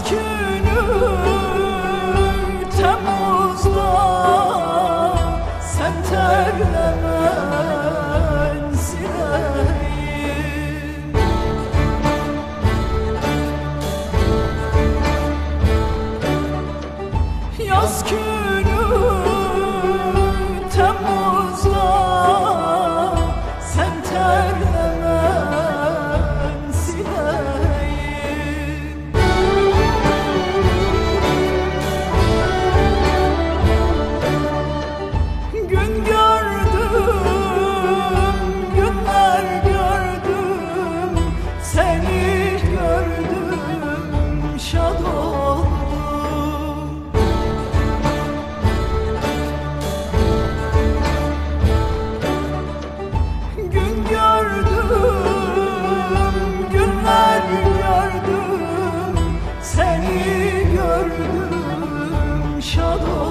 rescue şad